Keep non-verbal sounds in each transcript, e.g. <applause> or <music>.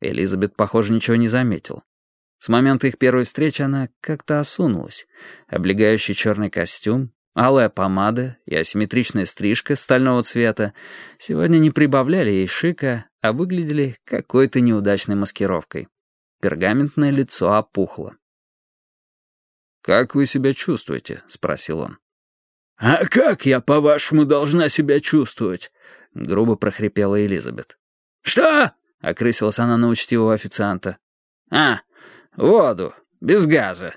Элизабет, похоже, ничего не заметила. С момента их первой встречи она как-то осунулась. Облегающий черный костюм, алая помада и асимметричная стрижка стального цвета сегодня не прибавляли ей шика, а выглядели какой-то неудачной маскировкой. Пергаментное лицо опухло. «Как вы себя чувствуете?» — спросил он. «А как я, по-вашему, должна себя чувствовать?» — грубо прохрипела Элизабет. «Что?» — окрысилась она на учтивого официанта. «А, воду, без газа».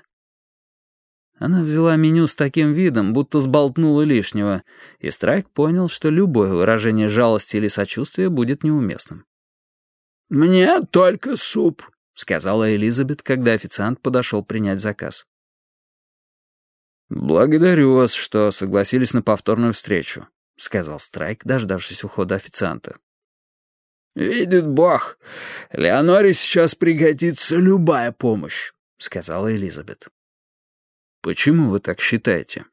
Она взяла меню с таким видом, будто сболтнула лишнего, и Страйк понял, что любое выражение жалости или сочувствия будет неуместным. «Мне только суп», — сказала Элизабет, когда официант подошел принять заказ. «Благодарю вас, что согласились на повторную встречу», — сказал Страйк, дождавшись ухода официанта. «Видит Бог, Леоноре сейчас пригодится любая помощь», — сказала Элизабет. «Почему вы так считаете?»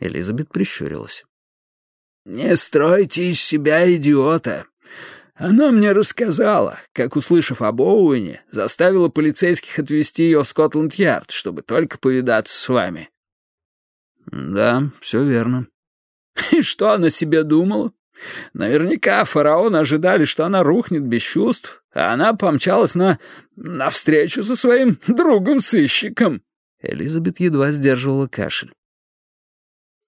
Элизабет прищурилась. «Не стройте из себя идиота. Она мне рассказала, как, услышав об Оуэне, заставила полицейских отвезти ее в Скотланд-Ярд, чтобы только повидаться с вами. «Да, все верно». «И что она себе думала? Наверняка фараоны ожидали, что она рухнет без чувств, а она помчалась на... на встречу со своим другом-сыщиком». Элизабет едва сдерживала кашель.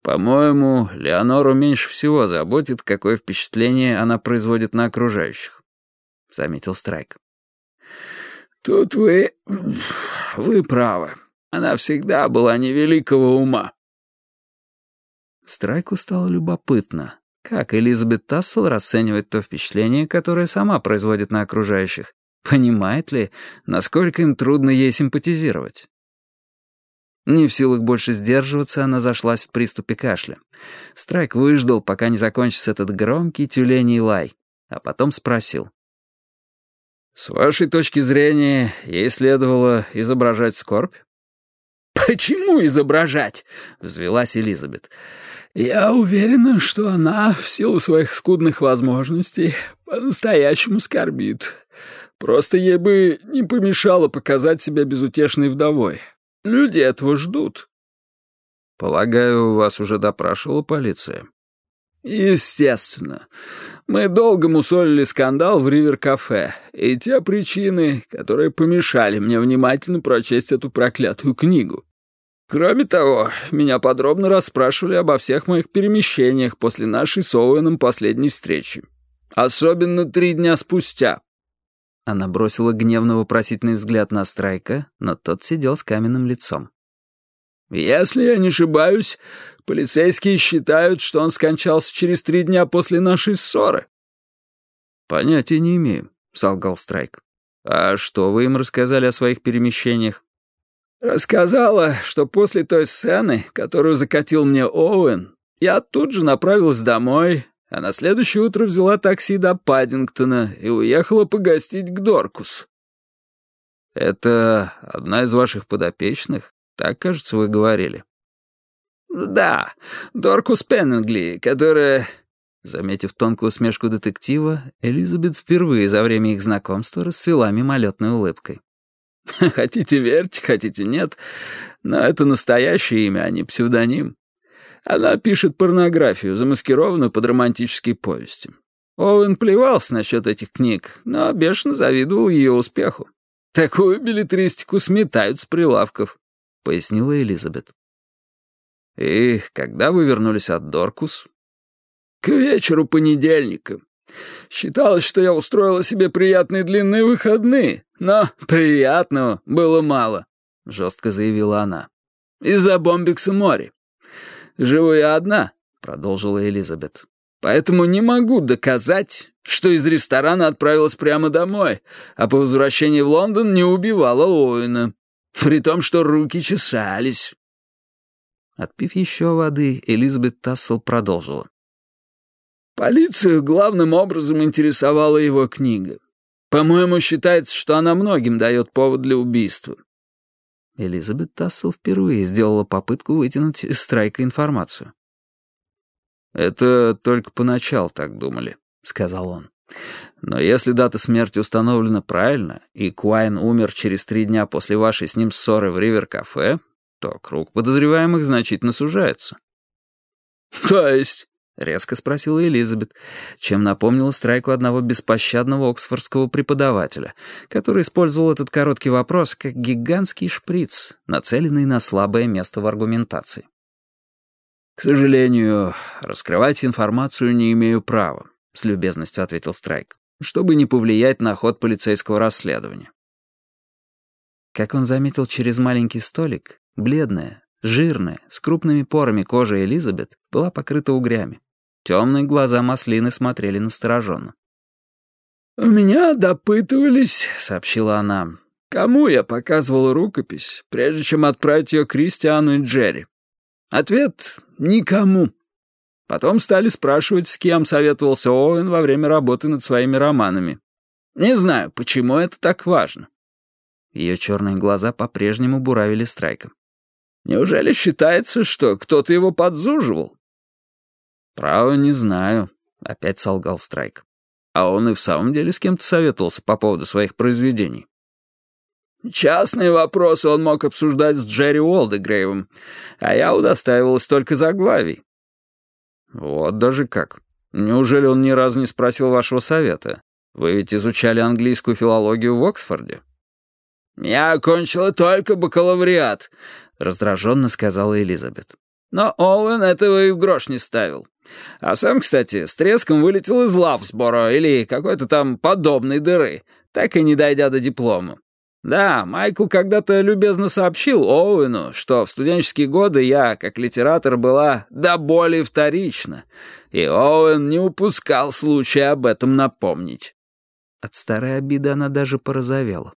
«По-моему, Леонору меньше всего заботит, какое впечатление она производит на окружающих», — заметил Страйк. «Тут вы... вы правы. Она всегда была невеликого ума». Страйку стало любопытно, как Элизабет Тассел расценивает то впечатление, которое сама производит на окружающих. Понимает ли, насколько им трудно ей симпатизировать? Не в силах больше сдерживаться, она зашлась в приступе кашля. Страйк выждал, пока не закончится этот громкий тюленей лай, а потом спросил. «С вашей точки зрения, ей следовало изображать скорбь?» «Почему изображать?» — взвелась Элизабет. «Я уверена, что она, в силу своих скудных возможностей, по-настоящему скорбит. Просто ей бы не помешало показать себя безутешной вдовой. Люди этого ждут». «Полагаю, вас уже допрашивала полиция?» «Естественно. Мы долго мусолили скандал в Ривер-кафе, и те причины, которые помешали мне внимательно прочесть эту проклятую книгу. Кроме того, меня подробно расспрашивали обо всех моих перемещениях после нашей с Оуэном последней встречи. Особенно три дня спустя». Она бросила гневно-вопросительный взгляд на Страйка, но тот сидел с каменным лицом. «Если я не ошибаюсь, полицейские считают, что он скончался через три дня после нашей ссоры». «Понятия не имею», — солгал Страйк. «А что вы им рассказали о своих перемещениях?» Рассказала, что после той сцены, которую закатил мне Оуэн, я тут же направилась домой, а на следующее утро взяла такси до Паддингтона и уехала погостить к Доркус. «Это одна из ваших подопечных? Так, кажется, вы говорили». «Да, Доркус Пеннингли, которая...» Заметив тонкую усмешку детектива, Элизабет впервые за время их знакомства расцвела мимолетной улыбкой. <laughs> Хотите верьте, хотите нет, но это настоящее имя, а не псевдоним. Она пишет порнографию, замаскированную под романтические повести. Оуэн плевался насчет этих книг, но бешено завидовал ее успеху. Такую билетристику сметают с прилавков, — пояснила Элизабет. «И когда вы вернулись от Доркус?» «К вечеру понедельника. Считалось, что я устроила себе приятные длинные выходные, но приятного было мало», — жестко заявила она. «Из-за бомбикса море. Живу я одна», — продолжила Элизабет. «Поэтому не могу доказать, что из ресторана отправилась прямо домой, а по возвращении в Лондон не убивала Оуэна, при том, что руки чесались». Отпив еще воды, Элизабет Тассел продолжила. Полицию главным образом интересовала его книга. По-моему, считается, что она многим дает повод для убийства. Элизабет Тассел впервые сделала попытку вытянуть из Страйка информацию. «Это только поначалу так думали», — сказал он. Но если дата смерти установлена правильно, и Куайн умер через три дня после вашей с ним ссоры в Ривер-кафе, то круг подозреваемых значительно сужается. «То есть?» — резко спросила Элизабет, чем напомнила страйку одного беспощадного оксфордского преподавателя, который использовал этот короткий вопрос как гигантский шприц, нацеленный на слабое место в аргументации. «К сожалению, раскрывать информацию не имею права», — с любезностью ответил Страйк, «чтобы не повлиять на ход полицейского расследования». Как он заметил через маленький столик, бледная, жирная, с крупными порами кожа Элизабет была покрыта угрями. Темные глаза маслины смотрели настороженно. «У меня допытывались», — сообщила она, — «кому я показывал рукопись, прежде чем отправить ее Кристиану и Джерри? Ответ — никому. Потом стали спрашивать, с кем советовался Оуэн во время работы над своими романами. Не знаю, почему это так важно». Ее черные глаза по-прежнему буравили Страйком. «Неужели считается, что кто-то его подзуживал?» «Право, не знаю», — опять солгал Страйк. «А он и в самом деле с кем-то советовался по поводу своих произведений». «Частные вопросы он мог обсуждать с Джерри Уолдегрейвом, а я удостаивалась только заглавий». «Вот даже как. Неужели он ни разу не спросил вашего совета? Вы ведь изучали английскую филологию в Оксфорде?» «Я окончила только бакалавриат», — раздраженно сказала Элизабет. Но Оуэн этого и в грош не ставил. А сам, кстати, с треском вылетел из Лавсборо или какой-то там подобной дыры, так и не дойдя до диплома. Да, Майкл когда-то любезно сообщил Оуэну, что в студенческие годы я, как литератор, была до боли вторична, и Оуэн не упускал случая об этом напомнить. От старой обиды она даже порозовела.